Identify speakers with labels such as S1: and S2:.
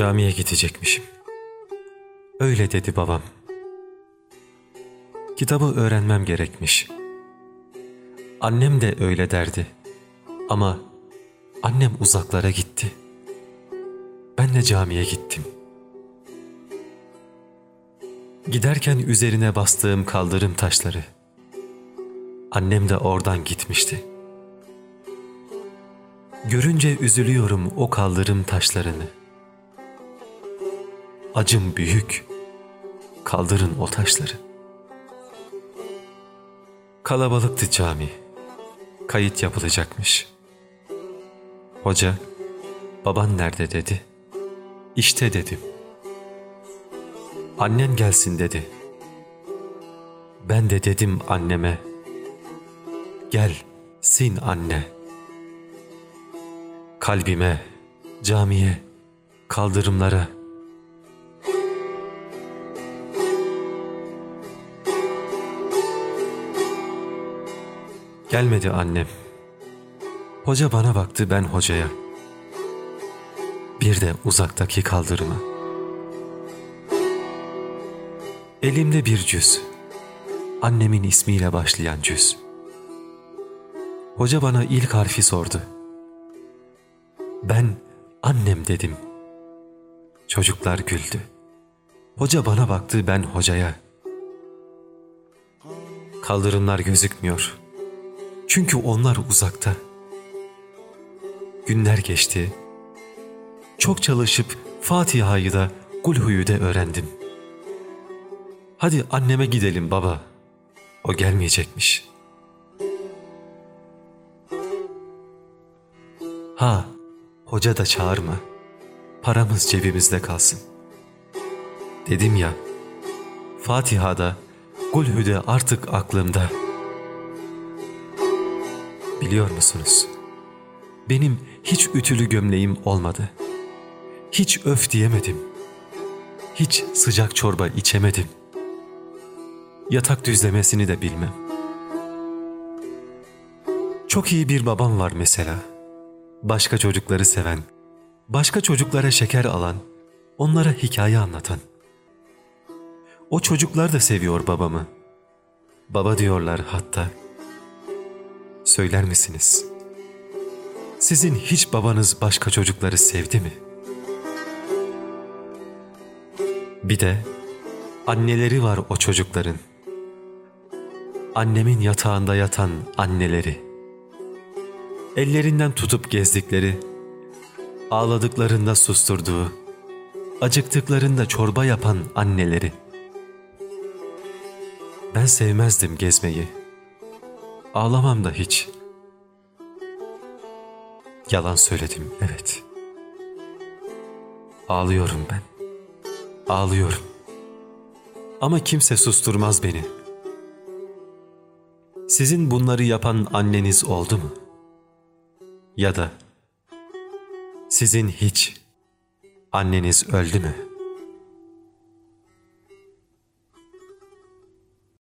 S1: Camiye gidecekmişim. Öyle dedi babam. Kitabı öğrenmem gerekmiş. Annem de öyle derdi. Ama annem uzaklara gitti. Ben de camiye gittim. Giderken üzerine bastığım kaldırım taşları. Annem de oradan gitmişti. Görünce üzülüyorum o kaldırım taşlarını. Acım büyük, kaldırın o taşları. Kalabalıktı cami, kayıt yapılacakmış. Hoca, baban nerede dedi. İşte dedim. Annen gelsin dedi. Ben de dedim anneme, gel sin anne. Kalbime, camiye, kaldırımlara, Gelmedi annem. Hoca bana baktı ben hocaya. Bir de uzaktaki kaldırıma. Elimde bir cüz. Annemin ismiyle başlayan cüz. Hoca bana ilk harfi sordu. Ben annem dedim. Çocuklar güldü. Hoca bana baktı ben hocaya. Kaldırımlar gözükmüyor. Çünkü onlar uzakta. Günler geçti. Çok çalışıp Fatiha'yı da Kulhu'yu da öğrendim. Hadi anneme gidelim baba. O gelmeyecekmiş. Ha, hoca da çağırma. Paramız cebimizde kalsın. Dedim ya, Fatiha'da, Kulhü'de artık aklımda.'' Biliyor musunuz? Benim hiç ütülü gömleğim olmadı. Hiç öf diyemedim. Hiç sıcak çorba içemedim. Yatak düzlemesini de bilmem. Çok iyi bir babam var mesela. Başka çocukları seven, başka çocuklara şeker alan, onlara hikaye anlatan. O çocuklar da seviyor babamı. Baba diyorlar hatta söyler misiniz? Sizin hiç babanız başka çocukları sevdi mi? Bir de anneleri var o çocukların. Annemin yatağında yatan anneleri. Ellerinden tutup gezdikleri, ağladıklarında susturduğu, acıktıklarında çorba yapan anneleri. Ben sevmezdim gezmeyi.'' Ağlamam da hiç. Yalan söyledim, evet. Ağlıyorum ben. Ağlıyorum. Ama kimse susturmaz beni. Sizin bunları yapan anneniz oldu mu? Ya da sizin hiç anneniz öldü mü?''